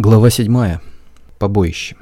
Глава 7. Побоище.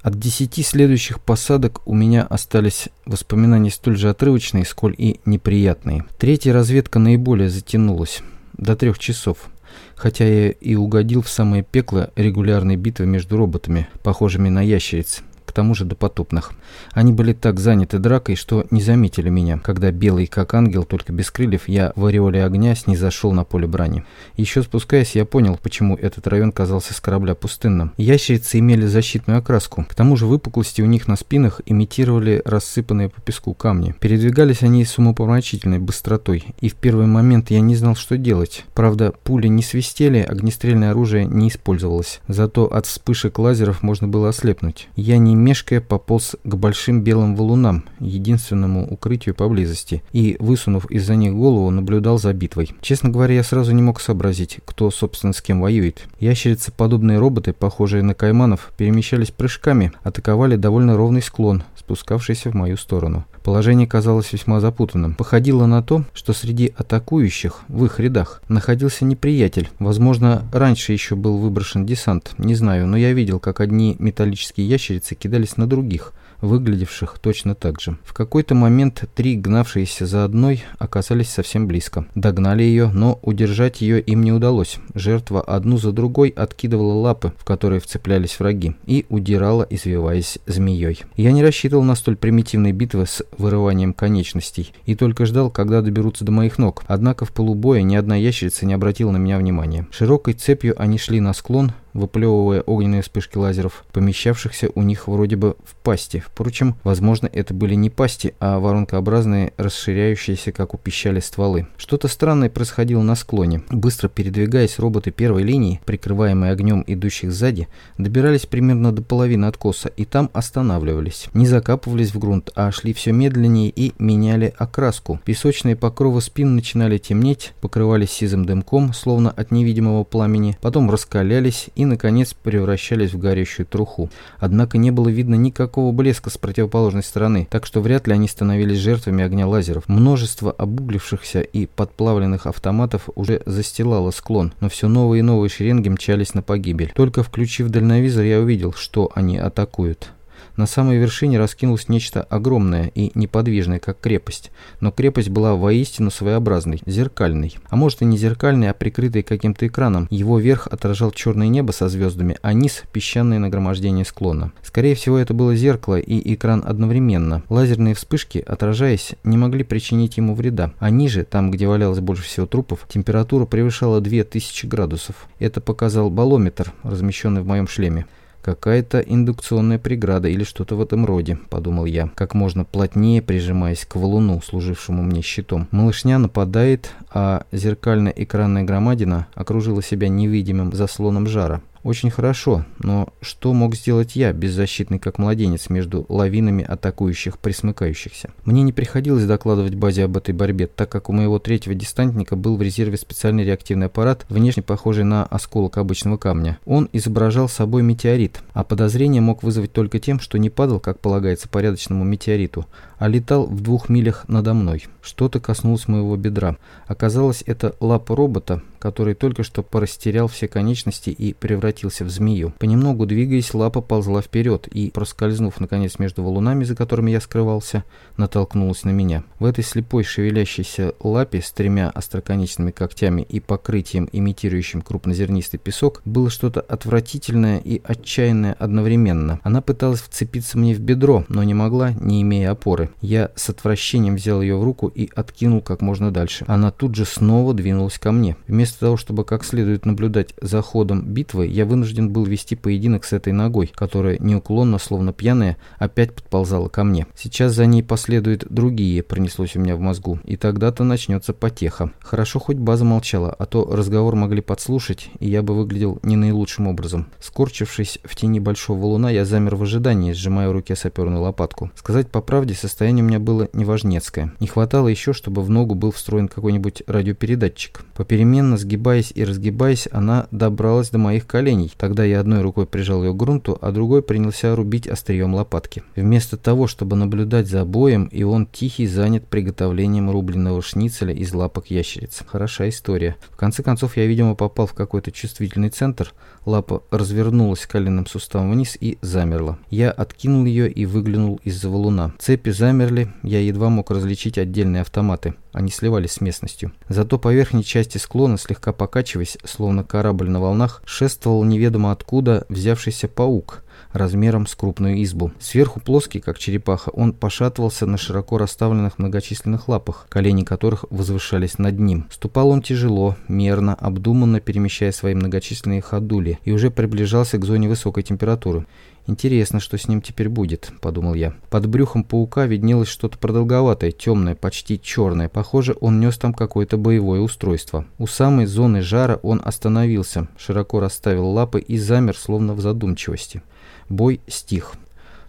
От десяти следующих посадок у меня остались воспоминания столь же отрывочные, сколь и неприятные. Третья разведка наиболее затянулась. До трех часов. Хотя я и угодил в самое пекло регулярной битвы между роботами, похожими на ящериц тому же допотопных. Они были так заняты дракой, что не заметили меня, когда белый, как ангел, только без крыльев, я в ореоле огня снизошел на поле брани. Еще спускаясь, я понял, почему этот район казался с корабля пустынным. Ящерицы имели защитную окраску. К тому же выпуклости у них на спинах имитировали рассыпанные по песку камни. Передвигались они с умопомрачительной быстротой, и в первый момент я не знал, что делать. Правда, пули не свистели, огнестрельное оружие не использовалось. Зато от вспышек лазеров можно было ослепнуть. Я не мешкая пополз к большим белым валунам, единственному укрытию поблизости, и, высунув из-за них голову, наблюдал за битвой. Честно говоря, я сразу не мог сообразить, кто, собственно, с кем воюет. Ящерицы, подобные роботы, похожие на кайманов, перемещались прыжками, атаковали довольно ровный склон, спускавшийся в мою сторону. Положение казалось весьма запутанным. Походило на то, что среди атакующих, в их рядах, находился неприятель. Возможно, раньше еще был выброшен десант, не знаю, но я видел, как одни металлические ящерицы кидались на других – выглядевших точно так же. В какой-то момент три гнавшиеся за одной оказались совсем близко. Догнали ее, но удержать ее им не удалось. Жертва одну за другой откидывала лапы, в которые вцеплялись враги, и удирала, извиваясь змеей. Я не рассчитывал на столь примитивные битвы с вырыванием конечностей, и только ждал, когда доберутся до моих ног. Однако в полубое ни одна ящерица не обратила на меня внимания. Широкой цепью они шли на склон, выплевывая огненные вспышки лазеров, помещавшихся у них вроде бы в пасти. Впрочем, возможно, это были не пасти, а воронкообразные, расширяющиеся, как у пищали, стволы. Что-то странное происходило на склоне. Быстро передвигаясь, роботы первой линии, прикрываемые огнем идущих сзади, добирались примерно до половины откоса и там останавливались. Не закапывались в грунт, а шли все медленнее и меняли окраску. Песочные покровы спин начинали темнеть, покрывались сизым дымком, словно от невидимого пламени, потом раскалялись и наконец, превращались в горящую труху. Однако не было видно никакого блеска с противоположной стороны, так что вряд ли они становились жертвами огня лазеров. Множество обуглившихся и подплавленных автоматов уже застилало склон, но все новые и новые шеренги мчались на погибель. Только включив дальновизор, я увидел, что они атакуют. На самой вершине раскинулось нечто огромное и неподвижное, как крепость. Но крепость была воистину своеобразной, зеркальной. А может и не зеркальной, а прикрытой каким-то экраном. Его верх отражал черное небо со звездами, а низ – песчаное нагромождение склона. Скорее всего, это было зеркало и экран одновременно. Лазерные вспышки, отражаясь, не могли причинить ему вреда. А ниже, там, где валялось больше всего трупов, температура превышала 2000 градусов. Это показал балометр, размещенный в моем шлеме. «Какая-то индукционная преграда или что-то в этом роде», — подумал я, как можно плотнее прижимаясь к валуну, служившему мне щитом. Малышня нападает, а зеркально-экранная громадина окружила себя невидимым заслоном жара. Очень хорошо, но что мог сделать я, беззащитный как младенец, между лавинами атакующих присмыкающихся? Мне не приходилось докладывать базе об этой борьбе, так как у моего третьего десантника был в резерве специальный реактивный аппарат, внешне похожий на осколок обычного камня. Он изображал собой метеорит, а подозрение мог вызвать только тем, что не падал, как полагается порядочному метеориту, а летал в двух милях надо мной. Что-то коснулось моего бедра. Оказалось, это лапа робота, который только что порастерял все конечности и превратился в змею. Понемногу двигаясь, лапа ползла вперед и, проскользнув наконец между валунами, за которыми я скрывался, натолкнулась на меня. В этой слепой шевелящейся лапе с тремя остроконечными когтями и покрытием, имитирующим крупнозернистый песок, было что-то отвратительное и отчаянное одновременно. Она пыталась вцепиться мне в бедро, но не могла, не имея опоры. Я с отвращением взял ее в руку и откинул как можно дальше. Она тут же снова двинулась ко мне. Вместо Вместо того, чтобы как следует наблюдать за ходом битвы, я вынужден был вести поединок с этой ногой, которая неуклонно, словно пьяная, опять подползала ко мне. Сейчас за ней последуют другие, пронеслось у меня в мозгу, и тогда-то начнется потеха. Хорошо хоть база молчала, а то разговор могли подслушать, и я бы выглядел не наилучшим образом. Скорчившись в тени большого луна, я замер в ожидании, сжимая в руке саперную лопатку. Сказать по правде, состояние у меня было неважнецкое. Не хватало еще, чтобы в ногу был встроен какой-нибудь радиопередатчик. Попеременно сгибаясь и разгибаясь, она добралась до моих коленей. Тогда я одной рукой прижал ее к грунту, а другой принялся рубить острием лопатки. Вместо того, чтобы наблюдать за боем, и он тихий занят приготовлением рубленного шницеля из лапок ящериц. Хороша история. В конце концов, я, видимо, попал в какой-то чувствительный центр. Лапа развернулась коленным суставом вниз и замерла. Я откинул ее и выглянул из-за валуна. Цепи замерли, я едва мог различить отдельные автоматы. Они сливались с местностью. Зато по верхней части склона, слегка покачиваясь, словно корабль на волнах, шествовал неведомо откуда взявшийся паук – размером с крупную избу. Сверху плоский, как черепаха, он пошатывался на широко расставленных многочисленных лапах, колени которых возвышались над ним. Ступал он тяжело, мерно, обдуманно перемещая свои многочисленные ходули, и уже приближался к зоне высокой температуры. «Интересно, что с ним теперь будет», — подумал я. Под брюхом паука виднелось что-то продолговатое, темное, почти черное. Похоже, он нес там какое-то боевое устройство. У самой зоны жара он остановился, широко расставил лапы и замер, словно в задумчивости. Бой стих.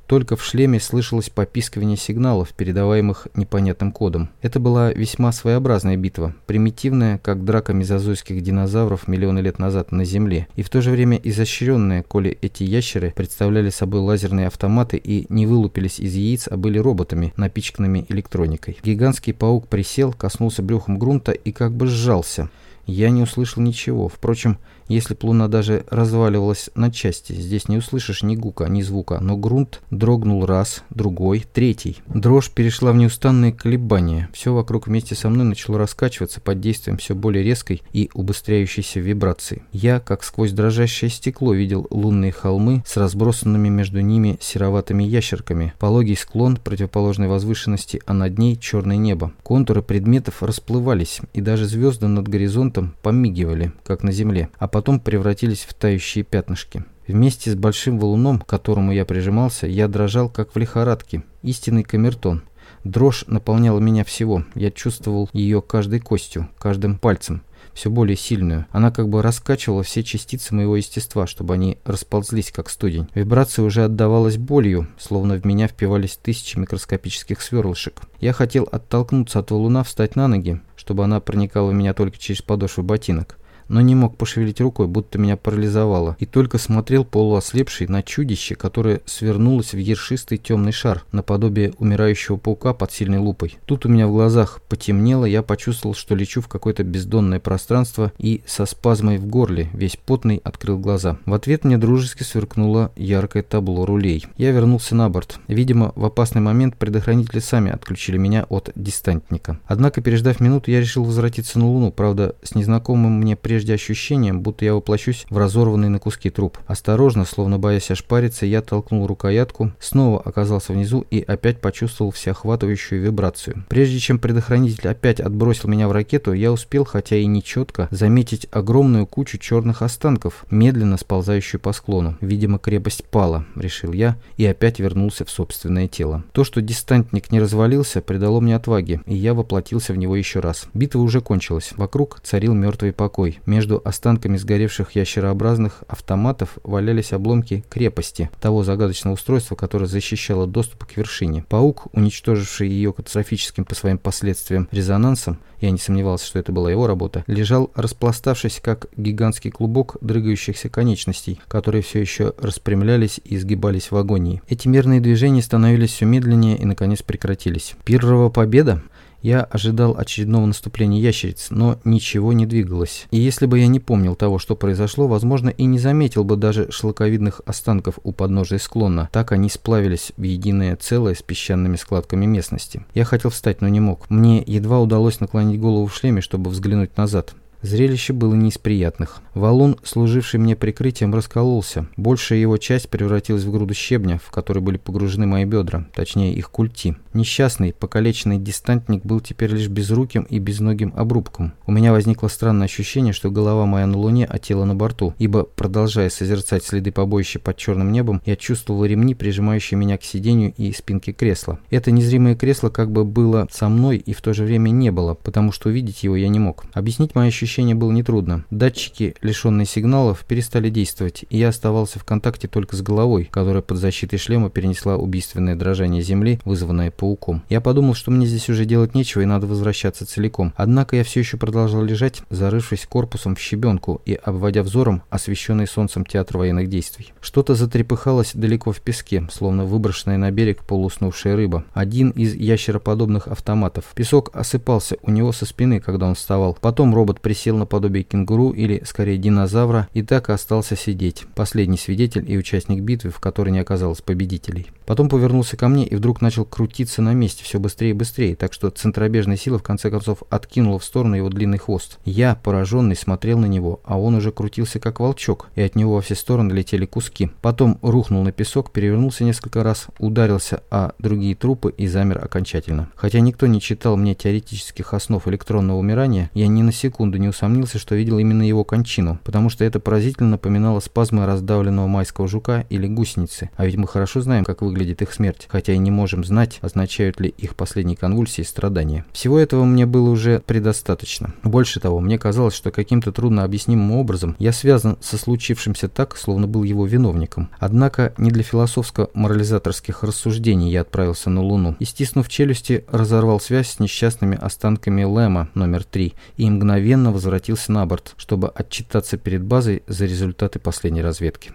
Только в шлеме слышалось попискивание сигналов, передаваемых непонятным кодом. Это была весьма своеобразная битва, примитивная, как драка мезозойских динозавров миллионы лет назад на Земле, и в то же время изощренная, коли эти ящеры представляли собой лазерные автоматы и не вылупились из яиц, а были роботами, напичканными электроникой. Гигантский паук присел, коснулся брюхом грунта и как бы сжался. Я не услышал ничего. Впрочем, если б луна даже разваливалась на части, здесь не услышишь ни гука, ни звука, но грунт дрогнул раз, другой, третий. Дрожь перешла в неустанные колебания. Все вокруг вместе со мной начало раскачиваться под действием все более резкой и убыстряющейся вибрации. Я, как сквозь дрожащее стекло, видел лунные холмы с разбросанными между ними сероватыми ящерками, пологий склон противоположной возвышенности, а над ней черное небо. Контуры предметов расплывались, и даже звезды над горизонтом помигивали, как на земле. А потом превратились в тающие пятнышки. Вместе с большим валуном, к которому я прижимался, я дрожал, как в лихорадке. Истинный камертон. Дрожь наполняла меня всего. Я чувствовал ее каждой костью, каждым пальцем все более сильную. Она как бы раскачивала все частицы моего естества, чтобы они расползлись, как студень. Вибрация уже отдавалась болью, словно в меня впивались тысячи микроскопических сверлышек. Я хотел оттолкнуться от валуна, встать на ноги, чтобы она проникала в меня только через подошву ботинок но не мог пошевелить рукой, будто меня парализовало, и только смотрел полуослепший на чудище, которое свернулось в ершистый темный шар, наподобие умирающего паука под сильной лупой. Тут у меня в глазах потемнело, я почувствовал, что лечу в какое-то бездонное пространство и со спазмой в горле, весь потный, открыл глаза. В ответ мне дружески сверкнуло яркое табло рулей. Я вернулся на борт. Видимо, в опасный момент предохранители сами отключили меня от дистантника. Однако, переждав минуту, я решил возвратиться на Луну, правда, с незнакомым мне прежде прежде ощущением, будто я воплощусь в разорванный на куски труп. Осторожно, словно боясь ошпариться, я толкнул рукоятку, снова оказался внизу и опять почувствовал всеохватывающую вибрацию. Прежде чем предохранитель опять отбросил меня в ракету, я успел, хотя и не четко, заметить огромную кучу черных останков, медленно сползающую по склону. Видимо, крепость пала, решил я, и опять вернулся в собственное тело. То, что дистантник не развалился, придало мне отваги, и я воплотился в него еще раз. Битва уже кончилась. Вокруг царил мертвый покой. Между останками сгоревших ящерообразных автоматов валялись обломки крепости, того загадочного устройства, которое защищало доступ к вершине. Паук, уничтоживший ее катастрофическим по своим последствиям резонансом, я не сомневался, что это была его работа, лежал распластавшись, как гигантский клубок дрыгающихся конечностей, которые все еще распрямлялись и изгибались в агонии. Эти мерные движения становились все медленнее и, наконец, прекратились. Пиррова победа? Я ожидал очередного наступления ящериц, но ничего не двигалось. И если бы я не помнил того, что произошло, возможно, и не заметил бы даже шлаковидных останков у подножия склона. Так они сплавились в единое целое с песчаными складками местности. Я хотел встать, но не мог. Мне едва удалось наклонить голову в шлеме, чтобы взглянуть назад. Зрелище было не из приятных. Валун, служивший мне прикрытием, раскололся. Большая его часть превратилась в груду щебня, в который были погружены мои бедра, точнее их культи. Несчастный, покалеченный дистантник был теперь лишь безруким и безногим обрубком. У меня возникло странное ощущение, что голова моя на луне, а тело на борту, ибо, продолжая созерцать следы побоища под черным небом, я чувствовал ремни, прижимающие меня к сиденью и спинке кресла. Это незримое кресло как бы было со мной и в то же время не было, потому что увидеть его я не мог. Объяснить мои ощущения ощущение было нетрудно. Датчики, лишенные сигналов, перестали действовать, и я оставался в контакте только с головой, которая под защитой шлема перенесла убийственное дрожание земли, вызванное пауком. Я подумал, что мне здесь уже делать нечего и надо возвращаться целиком. Однако я все еще продолжал лежать, зарывшись корпусом в щебенку и обводя взором освещенный солнцем театр военных действий. Что-то затрепыхалось далеко в песке, словно выброшенная на берег полуснувшая рыба. Один из ящероподобных автоматов. Песок осыпался у него со спины, когда он вставал. Потом робот присел сел наподобие кенгуру или, скорее, динозавра и так и остался сидеть. Последний свидетель и участник битвы, в которой не оказалось победителей. Потом повернулся ко мне и вдруг начал крутиться на месте все быстрее и быстрее, так что центробежная сила в конце концов откинула в сторону его длинный хвост. Я, пораженный, смотрел на него, а он уже крутился как волчок, и от него во все стороны летели куски. Потом рухнул на песок, перевернулся несколько раз, ударился о другие трупы и замер окончательно. Хотя никто не читал мне теоретических основ электронного умирания, я ни на секунду не усомнился, что видел именно его кончину, потому что это поразительно напоминало спазмы раздавленного майского жука или гусеницы. А ведь мы хорошо знаем, как выглядит их смерть, хотя и не можем знать, означают ли их последние конвульсии страдания. Всего этого мне было уже предостаточно. Больше того, мне казалось, что каким-то трудно объяснимым образом я связан со случившимся так, словно был его виновником. Однако не для философско-морализаторских рассуждений я отправился на Луну и, стиснув челюсти, разорвал связь с несчастными останками Лэма номер 3 и мгновенно возвратился на борт, чтобы отчитаться перед базой за результаты последней разведки.